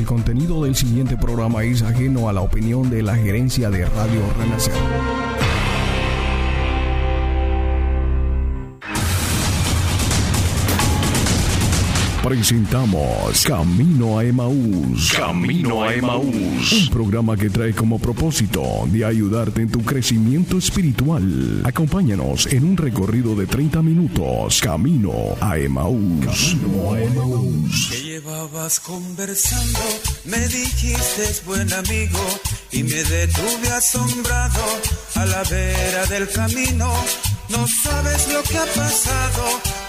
El contenido del siguiente programa es ajeno a la opinión de la gerencia de Radio Renacer. Presentamos Camino a Emaús. Camino a Emaús. Un programa que trae como propósito de ayudarte en tu crecimiento espiritual. Acompáñanos en un recorrido de 30 minutos. Camino a Emaús. Camino a Emaús. Que llevabas conversando, me dijiste buen amigo y me detuve asombrado a la vera del camino. No sabes lo que ha pasado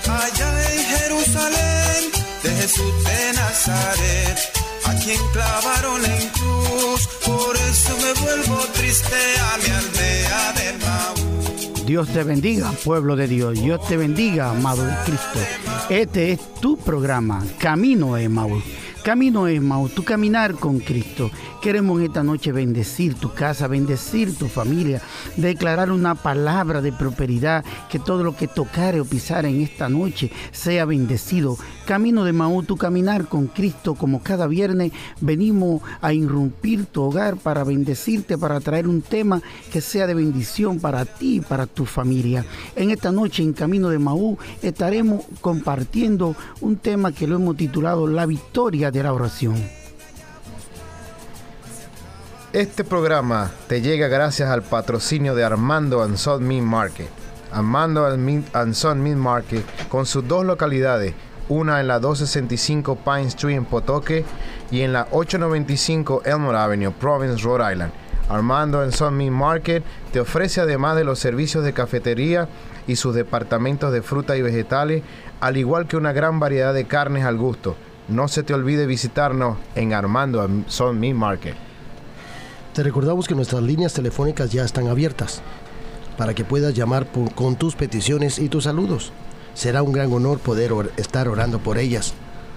allá en Jerusalén de Jesús de Nazaret, a quien clavaron en cruz. Por eso me vuelvo triste a mi aldea de Maú. Dios te bendiga, pueblo de Dios. Dios te bendiga, amado Cristo. Este es tu programa, Camino a Maú. Camino es, Mau, tu caminar con Cristo. Queremos esta noche bendecir tu casa, bendecir tu familia, declarar una palabra de prosperidad, que todo lo que tocare o pisar en esta noche sea bendecido. Camino de Mau, tu caminar con Cristo, como cada viernes venimos a irrumpir tu hogar para bendecirte, para traer un tema que sea de bendición para ti y para tu familia. En esta noche en Camino de Maú estaremos compartiendo un tema que lo hemos titulado La victoria de la oración. Este programa te llega gracias al patrocinio de Armando Anson Meat Market. Armando Anson Meat Market con sus dos localidades, una en la 265 Pine Street en Potoque y en la 895 Elmore Avenue, Province, Rhode Island. Armando Anson Meat Market te ofrece además de los servicios de cafetería y sus departamentos de fruta y vegetales, al igual que una gran variedad de carnes al gusto no se te olvide visitarnos en Armando Son Me Market. Te recordamos que nuestras líneas telefónicas ya están abiertas para que puedas llamar con tus peticiones y tus saludos. Será un gran honor poder estar orando por ellas.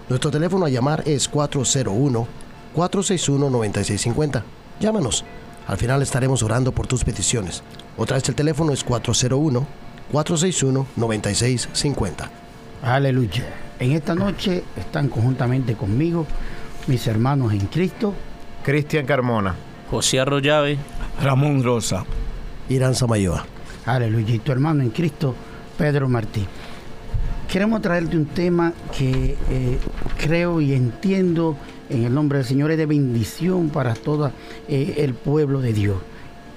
Nuestro teléfono a llamar es 401-461-9650. Llámanos. Al final estaremos orando por tus peticiones. Otra vez el teléfono es 401-461-9650. Aleluya. En esta noche están conjuntamente conmigo mis hermanos en Cristo. Cristian Carmona. José Arroyave. Ramón Rosa. Irán Samayoa. Aleluya. Y tu hermano en Cristo, Pedro Martí. Queremos traerte un tema que eh, creo y entiendo en el nombre del Señor es de bendición para todo eh, el pueblo de Dios.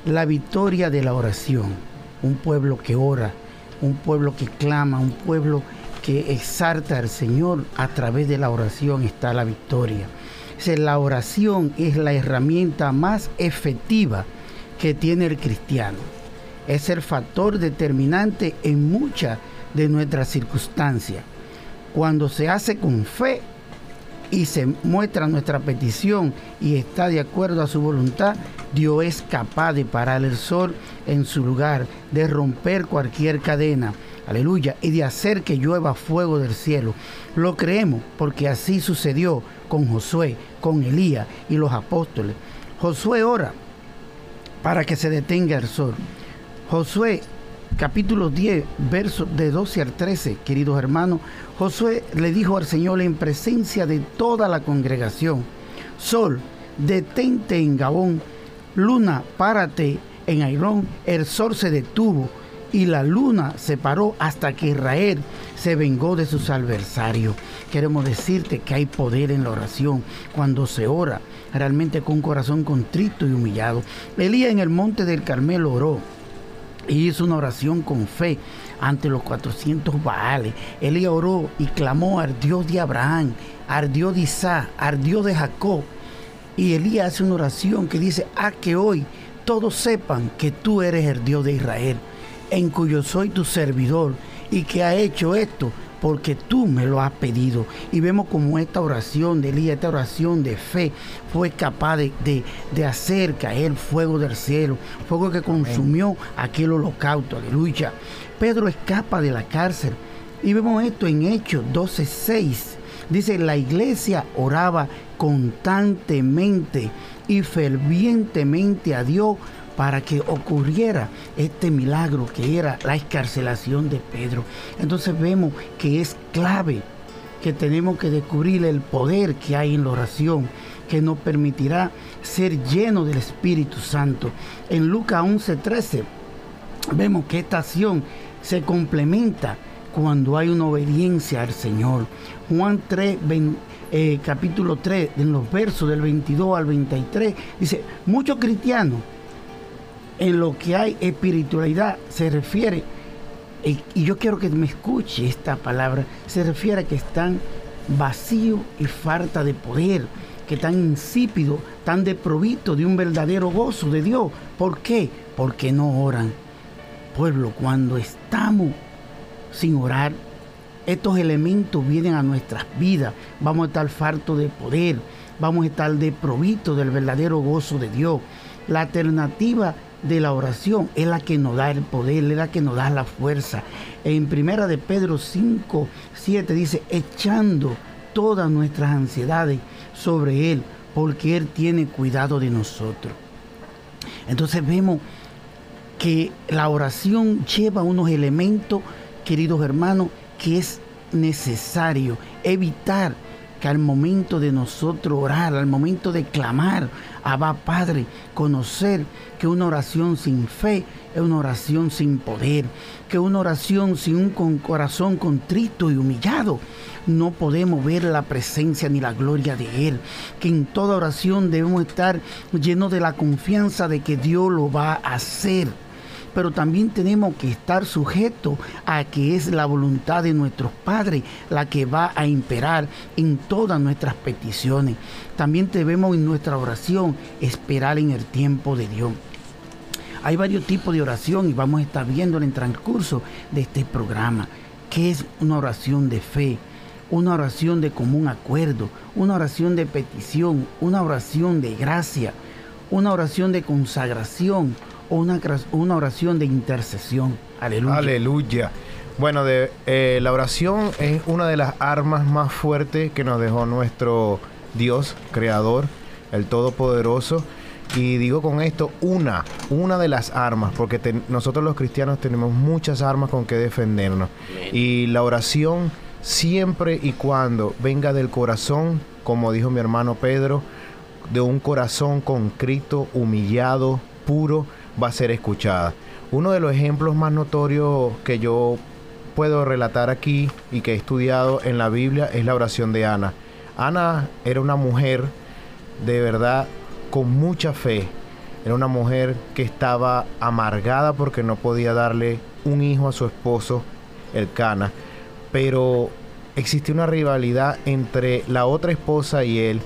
La victoria de la oración. Un pueblo que ora, un pueblo que clama, un pueblo que exalta al Señor, a través de la oración está la victoria. la oración es la herramienta más efectiva que tiene el cristiano. Es el factor determinante en muchas de nuestras circunstancias. Cuando se hace con fe y se muestra nuestra petición y está de acuerdo a su voluntad, Dios es capaz de parar el sol en su lugar, de romper cualquier cadena aleluya, y de hacer que llueva fuego del cielo. Lo creemos porque así sucedió con Josué, con Elías y los apóstoles. Josué ora para que se detenga el sol. Josué capítulo 10, versos de 12 al 13, queridos hermanos, Josué le dijo al Señor en presencia de toda la congregación, Sol, detente en Gabón, Luna, párate en Airón, el sol se detuvo y la luna se paró hasta que Israel se vengó de sus adversarios. Queremos decirte que hay poder en la oración cuando se ora realmente con corazón contrito y humillado. Elías en el monte del Carmelo oró y hizo una oración con fe ante los 400 Baales. Elías oró y clamó al Dios de Abraham, al Dios de Isaac, al Dios de Jacob. Y Elías hace una oración que dice, a que hoy todos sepan que tú eres el Dios de Israel en cuyo soy tu servidor y que ha hecho esto porque tú me lo has pedido. Y vemos como esta oración de Elías, esta oración de fe, fue capaz de, de, hacer caer fuego del cielo, fuego que consumió aquel holocausto, aleluya. Pedro escapa de la cárcel. Y vemos esto en Hechos 12:6. Dice, la iglesia oraba constantemente y fervientemente a Dios para que ocurriera este milagro que era la escarcelación de Pedro. Entonces vemos que es clave que tenemos que descubrir el poder que hay en la oración, que nos permitirá ser llenos del Espíritu Santo. En Lucas 11:13 vemos que esta acción se complementa cuando hay una obediencia al Señor. Juan 3, eh, capítulo 3, en los versos del 22 al 23, dice, muchos cristianos en lo que hay espiritualidad se refiere, y, yo quiero que me escuche esta palabra, se refiere a que están vacíos y falta de poder, que están insípidos, tan desprovistos de un verdadero gozo de Dios. ¿Por qué? Porque no oran. Pueblo, cuando estamos sin orar, estos elementos vienen a nuestras vidas. Vamos a estar fartos de poder, vamos a estar desprovistos del verdadero gozo de Dios. La alternativa de la oración es la que nos da el poder, es la que nos da la fuerza. En primera de Pedro 5, 7 dice, echando todas nuestras ansiedades sobre Él, porque Él tiene cuidado de nosotros. Entonces vemos que la oración lleva unos elementos, queridos hermanos, que es necesario evitar que al momento de nosotros orar, al momento de clamar, Abba Padre, conocer que una oración sin fe es una oración sin poder, que una oración sin un corazón contrito y humillado no podemos ver la presencia ni la gloria de Él, que en toda oración debemos estar llenos de la confianza de que Dios lo va a hacer pero también tenemos que estar sujetos a que es la voluntad de nuestros padres la que va a imperar en todas nuestras peticiones. También debemos en nuestra oración esperar en el tiempo de Dios. Hay varios tipos de oración y vamos a estar viendo en el transcurso de este programa. ¿Qué es una oración de fe? Una oración de común acuerdo, una oración de petición, una oración de gracia, una oración de consagración, una, una oración de intercesión. Aleluya. Aleluya. Bueno, de, eh, la oración es una de las armas más fuertes que nos dejó nuestro Dios, Creador, el Todopoderoso. Y digo con esto una, una de las armas, porque nosotros los cristianos tenemos muchas armas con que defendernos. Y la oración siempre y cuando venga del corazón, como dijo mi hermano Pedro, de un corazón concrito, humillado, puro, va a ser escuchada. Uno de los ejemplos más notorios que yo puedo relatar aquí y que he estudiado en la Biblia es la oración de Ana. Ana era una mujer de verdad con mucha fe. Era una mujer que estaba amargada porque no podía darle un hijo a su esposo, el Cana. Pero existía una rivalidad entre la otra esposa y él.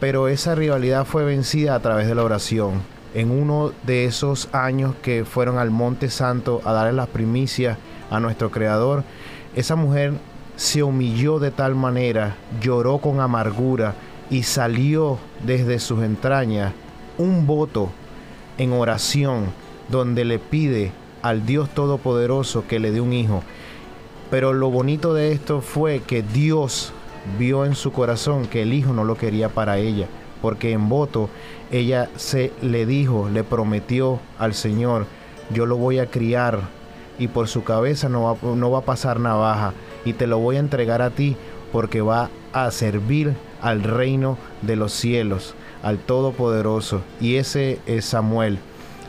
Pero esa rivalidad fue vencida a través de la oración en uno de esos años que fueron al Monte Santo a darle las primicias a nuestro Creador, esa mujer se humilló de tal manera, lloró con amargura y salió desde sus entrañas un voto en oración donde le pide al Dios Todopoderoso que le dé un hijo. Pero lo bonito de esto fue que Dios vio en su corazón que el hijo no lo quería para ella, porque en voto ella se le dijo, le prometió al Señor, yo lo voy a criar y por su cabeza no va, no va a pasar navaja y te lo voy a entregar a ti porque va a servir al reino de los cielos, al Todopoderoso. Y ese es Samuel.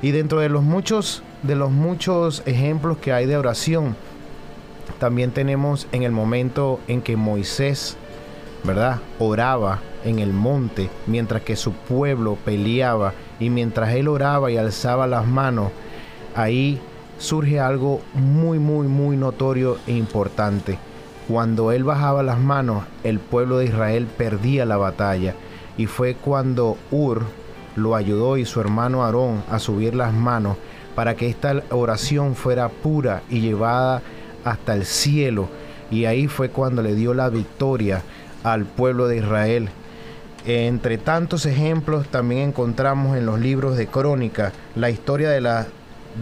Y dentro de los muchos de los muchos ejemplos que hay de oración, también tenemos en el momento en que Moisés, ¿verdad? Oraba en el monte mientras que su pueblo peleaba y mientras él oraba y alzaba las manos, ahí surge algo muy, muy, muy notorio e importante. Cuando él bajaba las manos, el pueblo de Israel perdía la batalla. Y fue cuando Ur lo ayudó y su hermano Aarón a subir las manos para que esta oración fuera pura y llevada hasta el cielo. Y ahí fue cuando le dio la victoria al pueblo de Israel entre tantos ejemplos también encontramos en los libros de crónica la historia de las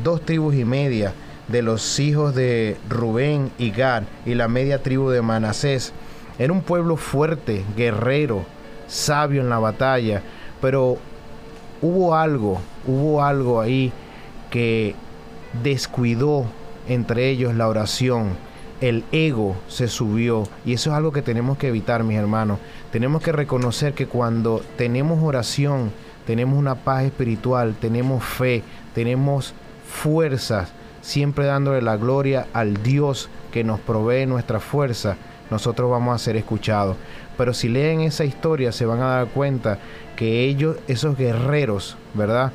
dos tribus y media de los hijos de Rubén y Gad y la media tribu de Manasés. Era un pueblo fuerte, guerrero, sabio en la batalla, pero hubo algo, hubo algo ahí que descuidó entre ellos la oración el ego se subió y eso es algo que tenemos que evitar, mis hermanos. Tenemos que reconocer que cuando tenemos oración, tenemos una paz espiritual, tenemos fe, tenemos fuerzas, siempre dándole la gloria al Dios que nos provee nuestra fuerza, nosotros vamos a ser escuchados. Pero si leen esa historia se van a dar cuenta que ellos, esos guerreros, ¿verdad?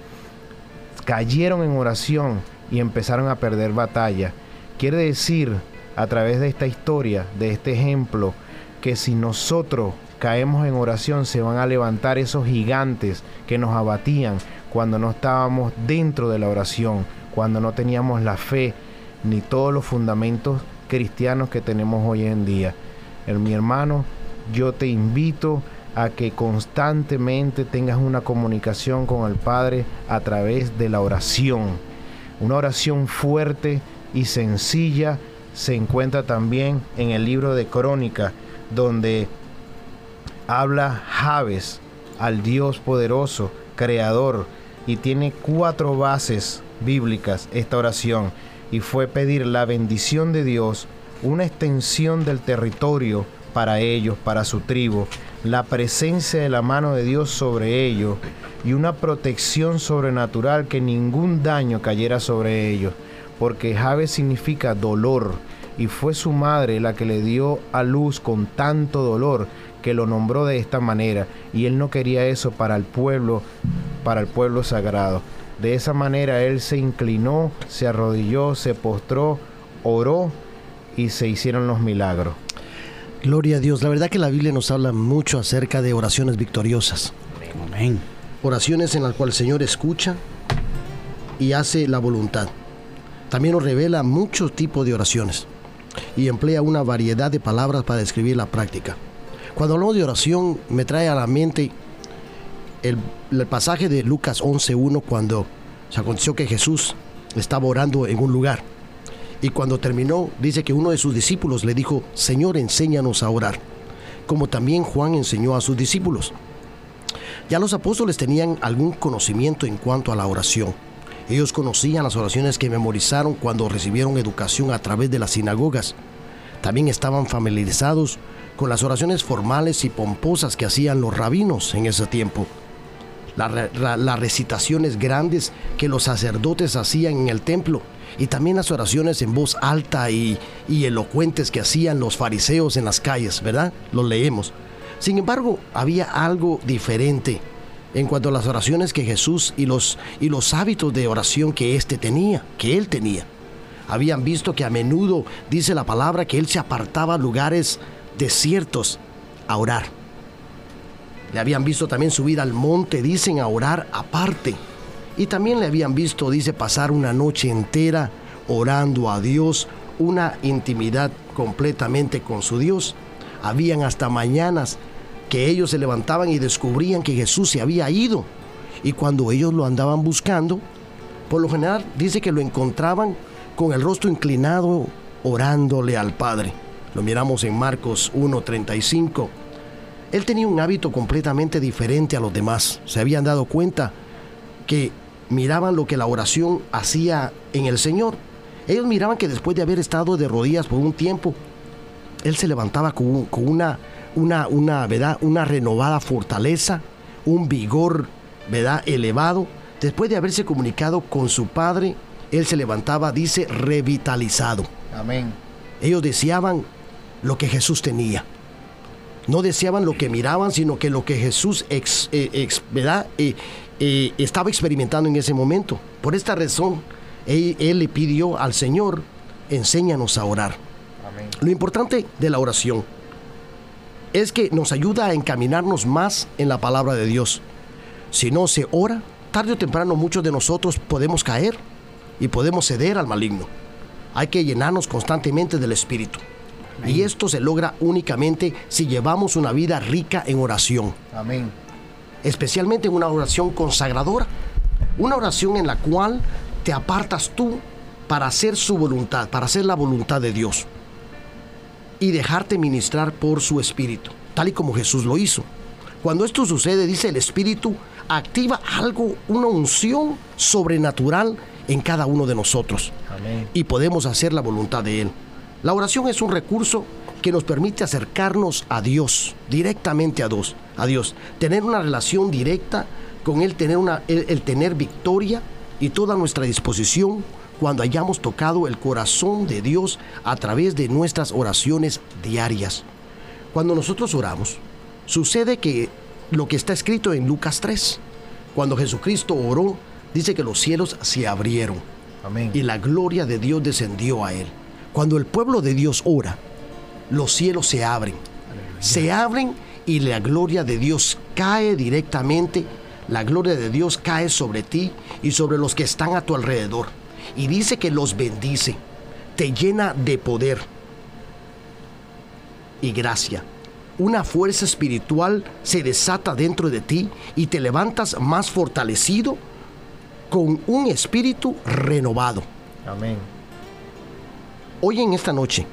Cayeron en oración y empezaron a perder batalla. Quiere decir a través de esta historia, de este ejemplo, que si nosotros caemos en oración se van a levantar esos gigantes que nos abatían cuando no estábamos dentro de la oración, cuando no teníamos la fe ni todos los fundamentos cristianos que tenemos hoy en día. El, mi hermano, yo te invito a que constantemente tengas una comunicación con el Padre a través de la oración. Una oración fuerte y sencilla se encuentra también en el libro de Crónica, donde habla Javes al Dios poderoso, creador, y tiene cuatro bases bíblicas esta oración, y fue pedir la bendición de Dios, una extensión del territorio para ellos, para su tribu, la presencia de la mano de Dios sobre ellos y una protección sobrenatural que ningún daño cayera sobre ellos porque Jave significa dolor, y fue su madre la que le dio a luz con tanto dolor que lo nombró de esta manera, y él no quería eso para el pueblo, para el pueblo sagrado. De esa manera él se inclinó, se arrodilló, se postró, oró y se hicieron los milagros. Gloria a Dios. La verdad que la Biblia nos habla mucho acerca de oraciones victoriosas. Amén. Oraciones en las cuales el Señor escucha y hace la voluntad. También nos revela muchos tipos de oraciones y emplea una variedad de palabras para describir la práctica. Cuando hablamos de oración, me trae a la mente el, pasaje de Lucas 11.1 cuando se aconteció que Jesús estaba orando en un lugar. Y cuando terminó, dice que uno de sus discípulos le dijo, Señor, enséñanos a orar, como también Juan enseñó a sus discípulos. Ya los apóstoles tenían algún conocimiento en cuanto a la oración ellos conocían las oraciones que memorizaron cuando recibieron educación a través de las sinagogas. También estaban familiarizados con las oraciones formales y pomposas que hacían los rabinos en ese tiempo. las recitaciones grandes que los sacerdotes hacían en el templo y también las oraciones en voz alta y, y elocuentes que hacían los fariseos en las calles, ¿verdad? Los leemos. Sin embargo, había algo diferente en cuanto a las oraciones que Jesús y los, y los hábitos de oración que éste tenía, que él tenía. Habían visto que a menudo dice la palabra que él se apartaba a lugares desiertos a orar. Le habían visto también subir al monte, dicen, a orar aparte. Y también le habían visto, dice, pasar una noche entera orando a Dios, una intimidad completamente con su Dios. Habían hasta mañanas que ellos se levantaban y descubrían que Jesús se había ido. Y cuando ellos lo andaban buscando, por lo general dice que lo encontraban con el rostro inclinado orándole al Padre. Lo miramos en Marcos 1.35. Él tenía un hábito completamente diferente a los demás. Se habían dado cuenta que miraban lo que la oración hacía en el Señor. Ellos miraban que después de haber estado de rodillas por un tiempo, Él se levantaba con, con una una, una, ¿verdad? una renovada fortaleza, un vigor ¿verdad? elevado. Después de haberse comunicado con su padre, él se levantaba, dice, revitalizado. Amén. Ellos deseaban lo que Jesús tenía. No deseaban lo que miraban, sino que lo que Jesús ex, eh, ¿verdad? Eh, eh, estaba experimentando en ese momento. Por esta razón, él, él, le pidió al Señor, enséñanos a orar. Amén. Lo importante de la oración es que nos ayuda a encaminarnos más en la palabra de Dios. Si no se ora, tarde o temprano muchos de nosotros podemos caer y podemos ceder al maligno. Hay que llenarnos constantemente del Espíritu. Y esto se logra únicamente si llevamos una vida rica en oración. Amén. Especialmente en una oración consagradora. Una oración en la cual te apartas tú para hacer su voluntad, para hacer la voluntad de Dios y dejarte ministrar por su espíritu, tal y como Jesús lo hizo. Cuando esto sucede, dice el espíritu, activa algo, una unción sobrenatural en cada uno de nosotros. Y podemos hacer la voluntad de Él. La oración es un recurso que nos permite acercarnos a Dios, directamente a Dios, a Dios, tener una relación directa con Él, tener una, el, tener victoria y toda nuestra disposición cuando hayamos tocado el corazón de Dios a través de nuestras oraciones diarias. Cuando nosotros oramos, sucede que lo que está escrito en Lucas 3, cuando Jesucristo oró, dice que los cielos se abrieron Amén. y la gloria de Dios descendió a él. Cuando el pueblo de Dios ora, los cielos se abren. Se abren y la gloria de Dios cae directamente. La gloria de Dios cae sobre ti y sobre los que están a tu alrededor. Y dice que los bendice, te llena de poder y gracia. Una fuerza espiritual se desata dentro de ti y te levantas más fortalecido con un espíritu renovado. Amén. Hoy en esta noche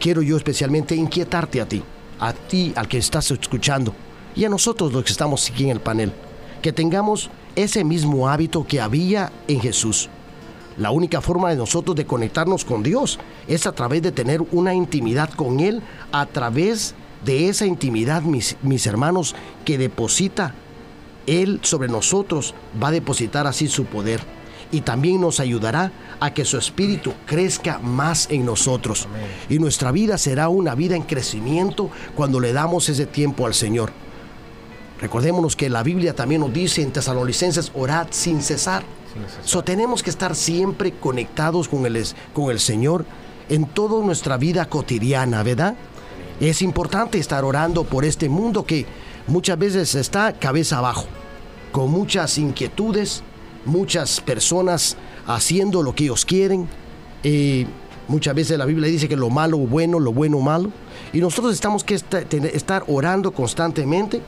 quiero yo especialmente inquietarte a ti, a ti al que estás escuchando y a nosotros los que estamos aquí en el panel, que tengamos ese mismo hábito que había en Jesús. La única forma de nosotros de conectarnos con Dios es a través de tener una intimidad con Él, a través de esa intimidad, mis, mis hermanos, que deposita Él sobre nosotros, va a depositar así su poder y también nos ayudará a que su espíritu crezca más en nosotros. Y nuestra vida será una vida en crecimiento cuando le damos ese tiempo al Señor. Recordémonos que la Biblia también nos dice en Tesalonicenses, orad sin cesar. So, tenemos que estar siempre conectados con el, Señor en toda nuestra vida cotidiana, ¿verdad? Es importante estar orando por este mundo que muchas veces está cabeza abajo, con muchas inquietudes, muchas personas haciendo lo que ellos quieren. Eh, muchas veces la Biblia dice que lo malo bueno, lo bueno malo. Y nosotros estamos que estar orando constantemente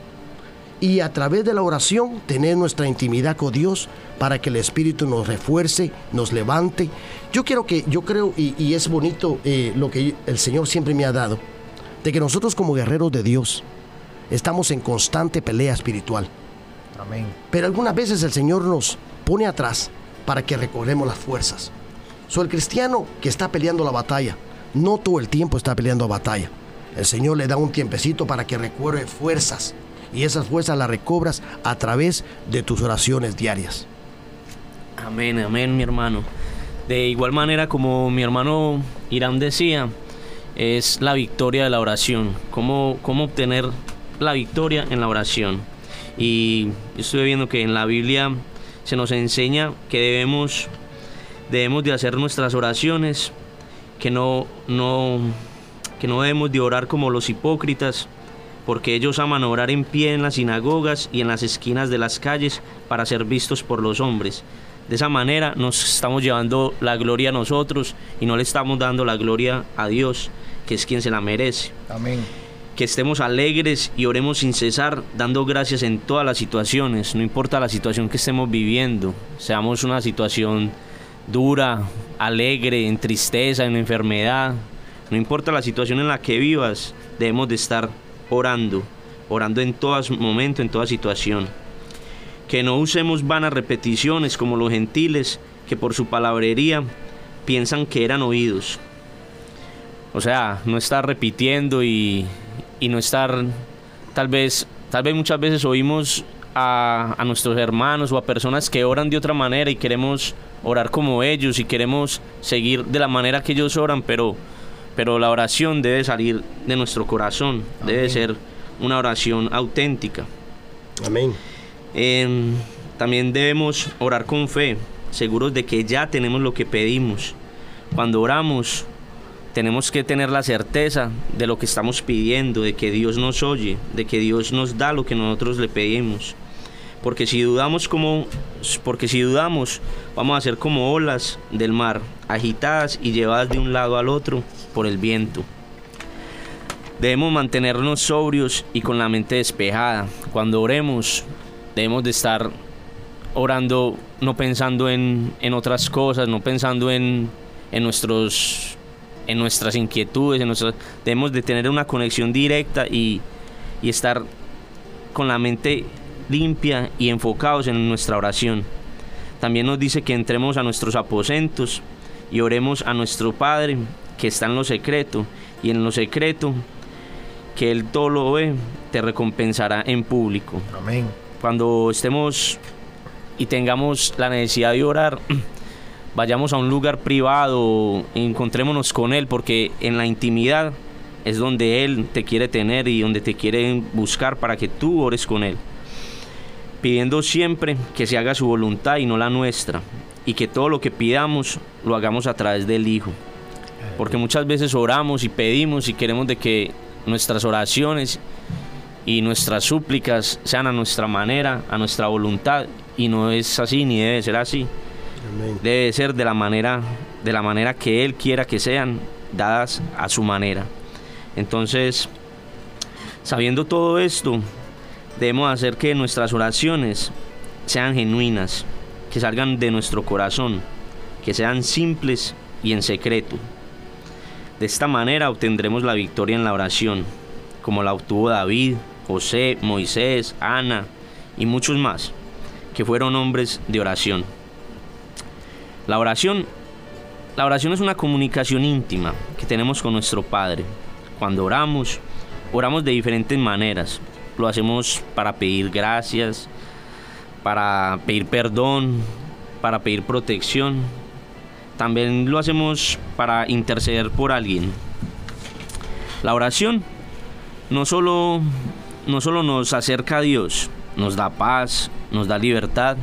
y a través de la oración tener nuestra intimidad con Dios para que el Espíritu nos refuerce, nos levante. Yo quiero que, yo creo, y, es bonito eh, lo que el Señor siempre me ha dado, de que nosotros como guerreros de Dios estamos en constante pelea espiritual. Amén. Pero algunas veces el Señor nos pone atrás para que recorremos las fuerzas. Soy el cristiano que está peleando la batalla, no todo el tiempo está peleando batalla. El Señor le da un tiempecito para que recuerde fuerzas y esas fuerzas las recobras a través de tus oraciones diarias. Amén, amén, mi hermano. De igual manera como mi hermano Irán decía, es la victoria de la oración. ¿Cómo, cómo obtener la victoria en la oración? Y estoy viendo que en la Biblia se nos enseña que debemos, debemos de hacer nuestras oraciones, que no, no, que no debemos de orar como los hipócritas, porque ellos aman orar en pie en las sinagogas y en las esquinas de las calles para ser vistos por los hombres. De esa manera nos estamos llevando la gloria a nosotros y no le estamos dando la gloria a Dios, que es quien se la merece. Amén que estemos alegres y oremos sin cesar, dando gracias en todas las situaciones, no importa la situación que estemos viviendo, seamos una situación dura, alegre, en tristeza, en enfermedad, no importa la situación en la que vivas, debemos de estar orando, orando en todo momento, en toda situación. Que no usemos vanas repeticiones como los gentiles que por su palabrería piensan que eran oídos. O sea, no estar repitiendo y y no estar, tal vez, tal vez muchas veces oímos a, a, nuestros hermanos o a personas que oran de otra manera y queremos orar como ellos y queremos seguir de la manera que ellos oran, pero, pero la oración debe salir de nuestro corazón, debe ser una oración auténtica. Amén. Em, también debemos orar con fe, seguros de que ya tenemos lo que pedimos. Cuando oramos, tenemos que tener la certeza de lo que estamos pidiendo, de que Dios nos oye, de que Dios nos da lo que nosotros le pedimos. Porque si dudamos como porque si dudamos, vamos a ser como olas del mar, agitadas y llevadas de un lado al otro por el viento. Debemos mantenernos sobrios y con la mente despejada. Cuando oremos, debemos de estar orando no pensando en, en otras cosas, no pensando en, en nuestros en nuestras inquietudes, en debemos de tener una conexión directa y, y estar con la mente limpia y enfocados en nuestra oración. También nos dice que entremos a nuestros aposentos y oremos a nuestro Padre que está en lo secreto y en lo secreto que Él todo lo ve, te recompensará en público. Amén. Cuando estemos y tengamos la necesidad de orar, vayamos a un lugar privado, encontrémonos con Él, porque en la intimidad es donde Él te quiere tener y donde te quiere buscar para que tú ores con Él. Pidiendo siempre que se haga su voluntad y no la nuestra, y que todo lo que pidamos lo hagamos a través del Hijo. Porque muchas veces oramos y pedimos y queremos de que nuestras oraciones y nuestras súplicas sean a nuestra manera, a nuestra voluntad, y no es así ni debe ser así. Debe ser de la manera de la manera que él quiera que sean dadas a su manera. Entonces, sabiendo todo esto, debemos hacer que nuestras oraciones sean genuinas, que salgan de nuestro corazón, que sean simples y en secreto. De esta manera obtendremos la victoria en la oración, como la obtuvo David, José, Moisés, Ana y muchos más, que fueron hombres de oración. La oración, la oración es una comunicación íntima que tenemos con nuestro Padre. Cuando oramos, oramos de diferentes maneras. Lo hacemos para pedir gracias, para pedir perdón, para pedir protección. También lo hacemos para interceder por alguien. La oración no solo, no solo nos acerca a Dios, nos da paz, nos da libertad,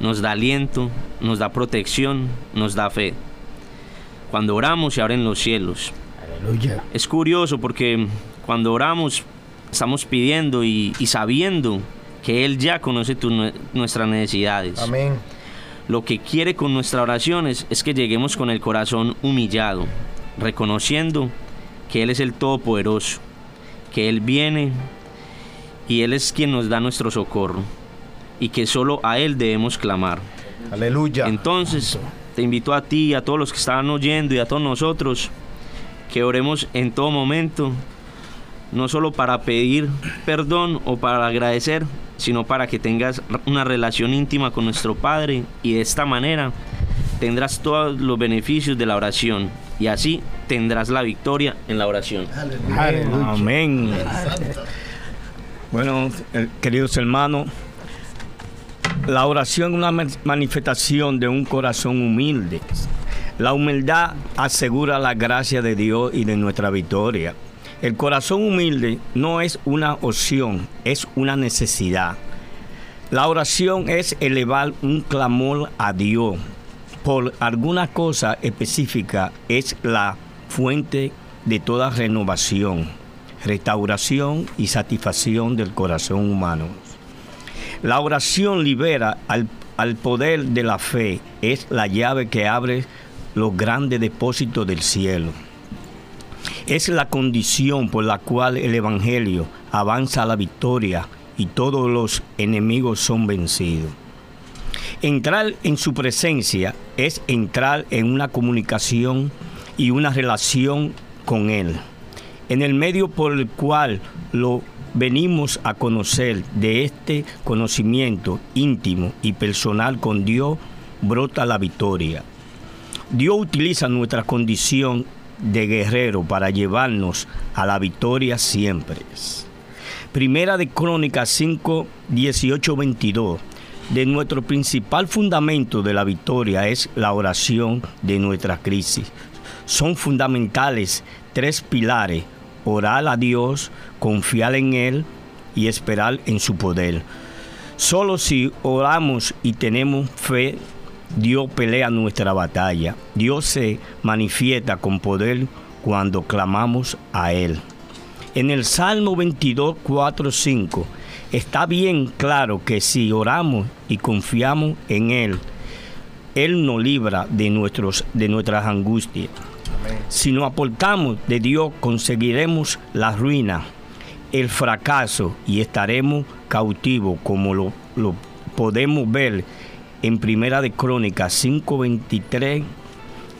nos da aliento, nos da protección, nos da fe. Cuando oramos se abren los cielos. Aleluya. Es curioso porque cuando oramos estamos pidiendo y, y sabiendo que Él ya conoce tu- nuestras necesidades. Amén. Lo que quiere con nuestras oraciones es que lleguemos con el corazón humillado, reconociendo que Él es el Todopoderoso, que Él viene y Él es quien nos da nuestro socorro y que solo a Él debemos clamar. Aleluya. Entonces, te invito a ti, a todos los que estaban oyendo y a todos nosotros, que oremos en todo momento, no solo para pedir perdón o para agradecer, sino para que tengas una relación íntima con nuestro Padre y de esta manera tendrás todos los beneficios de la oración y así tendrás la victoria en la oración. Aleluya. Amén. Bueno, eh, queridos hermanos, la oración es una ma- manifestación de un corazón humilde. La humildad asegura la gracia de Dios y de nuestra victoria. El corazón humilde no es una opción, es una necesidad. La oración es elevar un clamor a Dios por alguna cosa específica, es la fuente de toda renovación, restauración y satisfacción del corazón humano. La oración libera al, al poder de la fe, es la llave que abre los grandes depósitos del cielo. Es la condición por la cual el Evangelio avanza a la victoria y todos los enemigos son vencidos. Entrar en su presencia es entrar en una comunicación y una relación con Él. En el medio por el cual lo venimos a conocer de este conocimiento íntimo y personal con Dios, brota la victoria. Dios utiliza nuestra condición de guerrero para llevarnos a la victoria siempre. Primera de Crónicas 5, 18, 22. De nuestro principal fundamento de la victoria es la oración de nuestra crisis. Son fundamentales tres pilares, orar a Dios, confiar en Él y esperar en su poder. Solo si oramos y tenemos fe, Dios pelea nuestra batalla. Dios se manifiesta con poder cuando clamamos a Él. En el Salmo 22, 4, 5 está bien claro que si oramos y confiamos en Él, Él nos libra de, nuestros, de nuestras angustias. Si nos aportamos de Dios, conseguiremos la ruina, el fracaso y estaremos cautivos, como lo, lo podemos ver en Primera de Crónicas 5, 23,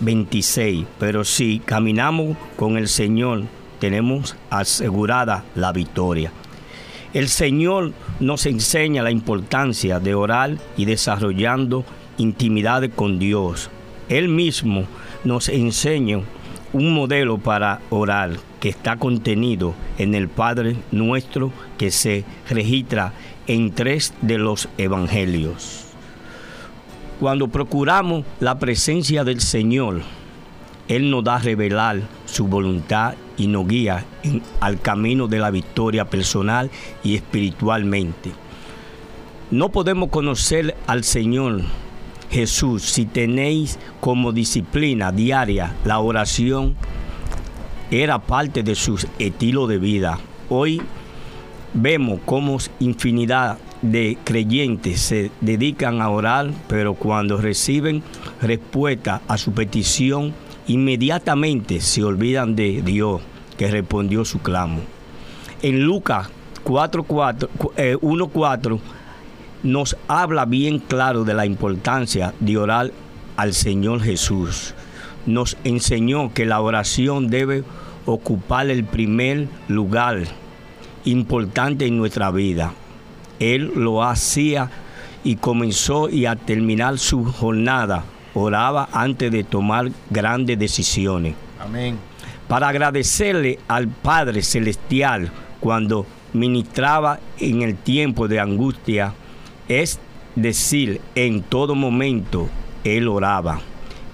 26. Pero si caminamos con el Señor, tenemos asegurada la victoria. El Señor nos enseña la importancia de orar y desarrollando intimidad con Dios. Él mismo nos enseña un modelo para orar que está contenido en el Padre nuestro que se registra en tres de los evangelios. Cuando procuramos la presencia del Señor, Él nos da a revelar su voluntad y nos guía al camino de la victoria personal y espiritualmente. No podemos conocer al Señor Jesús si tenéis como disciplina diaria la oración. Era parte de su estilo de vida. Hoy vemos cómo infinidad de creyentes se dedican a orar, pero cuando reciben respuesta a su petición, inmediatamente se olvidan de Dios que respondió su clamo. En Lucas 1.4 eh, nos habla bien claro de la importancia de orar al Señor Jesús. Nos enseñó que la oración debe ocupar el primer lugar importante en nuestra vida. Él lo hacía y comenzó y a terminar su jornada oraba antes de tomar grandes decisiones. Amén. Para agradecerle al Padre Celestial cuando ministraba en el tiempo de angustia, es decir, en todo momento Él oraba.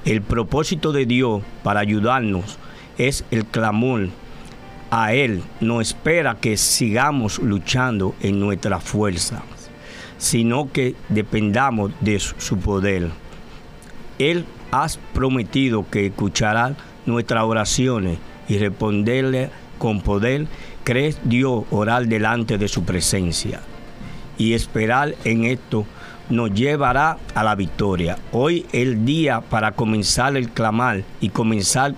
El propósito de Dios para ayudarnos es el clamor a Él. No espera que sigamos luchando en nuestra fuerza, sino que dependamos de su poder. Él ha prometido que escuchará nuestras oraciones y responderle con poder. ¿Crees Dios orar delante de su presencia? Y esperar en esto nos llevará a la victoria. Hoy el día para comenzar el clamar y comenzar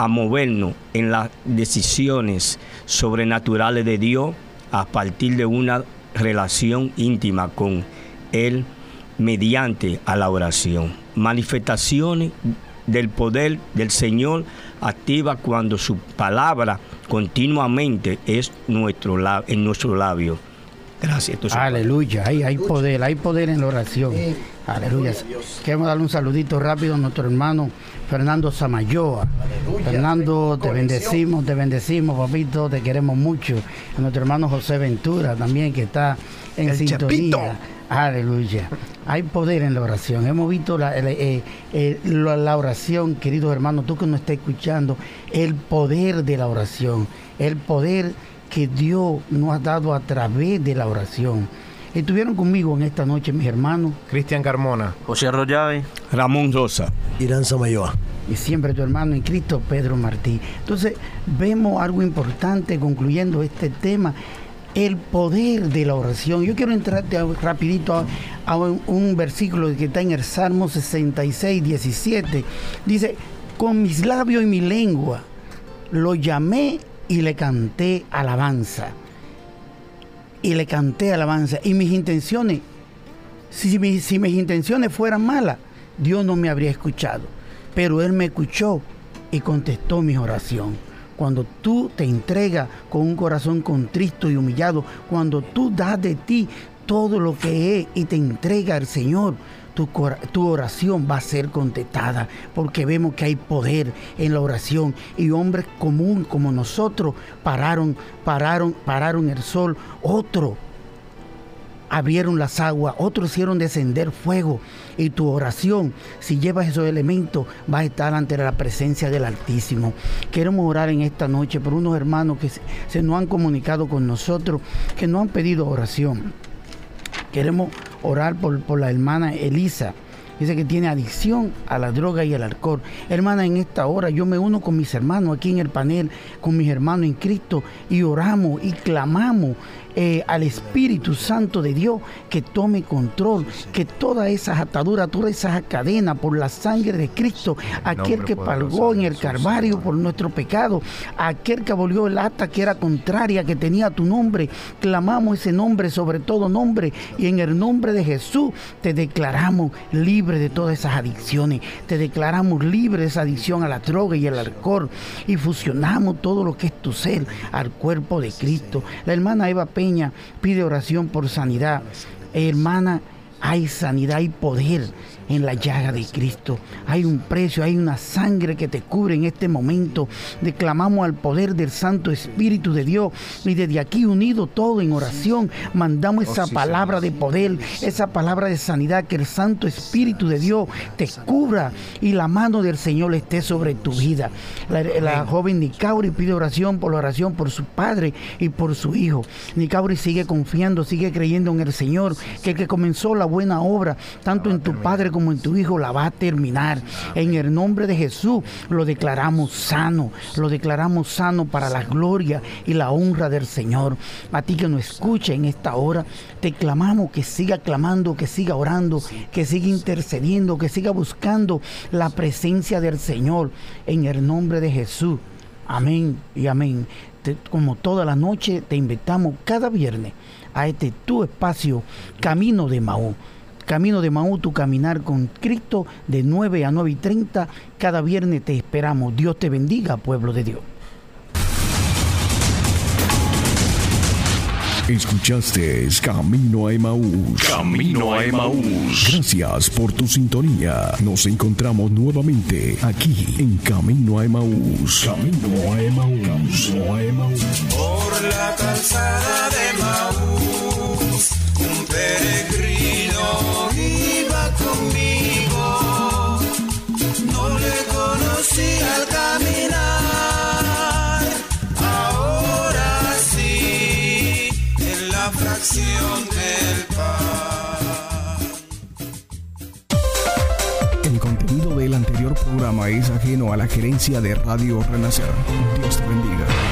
a movernos en las decisiones sobrenaturales de Dios a partir de una relación íntima con Él mediante a la oración. Manifestaciones del poder del Señor activa cuando su palabra continuamente es nuestro, en nuestro labio. Gracias. Aleluya, hay, hay poder, hay poder en la oración. Aleluya. Queremos darle un saludito rápido a nuestro hermano Fernando Samayoa. Fernando, te bendecimos, te bendecimos, papito, te queremos mucho. A nuestro hermano José Ventura también que está en sintonía. Aleluya. Hay poder en la oración. Hemos visto eh, eh, la, oración, queridos hermanos, tú que nos estás escuchando, el poder de la oración, el poder que Dios nos ha dado a través de la oración. Estuvieron conmigo en esta noche mis hermanos. Cristian Carmona. José Arroyave. Ramón Rosa. Irán Samayoa. Y siempre tu hermano en Cristo, Pedro Martí. Entonces, vemos algo importante concluyendo este tema el poder de la oración. Yo quiero entrar rapidito a, un, versículo que está en el Salmo 66, 17. Dice, con mis labios y mi lengua lo llamé y le canté alabanza. Y le canté alabanza. Y mis intenciones, si, si mis intenciones fueran malas, Dios no me habría escuchado. Pero Él me escuchó y contestó mi oración cuando tú te entregas con un corazón contristo y humillado, cuando tú das de ti todo lo que es y te entrega al Señor, tu, oración va a ser contestada, porque vemos que hay poder en la oración y hombres comunes como nosotros pararon, pararon, pararon el sol, otro abrieron las aguas, otros hicieron descender fuego. Y tu oración, si llevas esos elementos, va a estar ante la presencia del Altísimo. Queremos orar en esta noche por unos hermanos que se, nos han comunicado con nosotros, que no han pedido oración. Queremos orar por, por la hermana Elisa. Dice que tiene adicción a la droga y al alcohol. Hermana, en esta hora yo me uno con mis hermanos aquí en el panel, con mis hermanos en Cristo, y oramos y clamamos eh, al Espíritu Santo de Dios que tome control, que todas esas ataduras, todas esas cadenas por la sangre de Cristo, aquel que pagó en el Calvario por nuestro pecado, aquel que abolió el acta que era contraria, que tenía tu nombre, clamamos ese nombre sobre todo nombre y en el nombre de Jesús te declaramos libre de todas esas adicciones, te declaramos libre de esa adicción a la droga y al alcohol y fusionamos todo lo que es tu ser al cuerpo de Cristo. La hermana Eva pide oración por sanidad. Hermana, hay sanidad, hay poder en la llaga de Cristo. Hay un precio, hay una sangre que te cubre en este momento. Declamamos al poder del Santo Espíritu de Dios y desde aquí unido todo en oración, mandamos esa palabra de poder, esa palabra de sanidad, que el Santo Espíritu de Dios te cubra y la mano del Señor esté sobre tu vida. La, joven Nicauri pide oración por la oración por su padre y por su hijo. Nicauri sigue confiando, sigue creyendo en el Señor, que el que comenzó la buena obra, tanto en tu padre como en tu hijo la va a terminar. En el nombre de Jesús lo declaramos sano, lo declaramos sano para la gloria y la honra del Señor. A ti que nos escucha en esta hora, te clamamos que siga clamando, que siga orando, que siga intercediendo, que siga buscando la presencia del Señor en el nombre de Jesús. Amén y amén. como toda la noche te invitamos cada viernes a este tu espacio Camino de Maú Camino de Maú, tu caminar con Cristo de 9 a 9 y 30. Cada viernes te esperamos. Dios te bendiga, pueblo de Dios. Escuchaste Camino a Emaús. Camino a Emaús. Gracias por tu sintonía. Nos encontramos nuevamente aquí en Camino a Emaús. Camino a Emaús. Camino a Emaús. Por la calzada de Emaús, programa es ajeno a la gerencia de Radio Renacer. Dios te bendiga.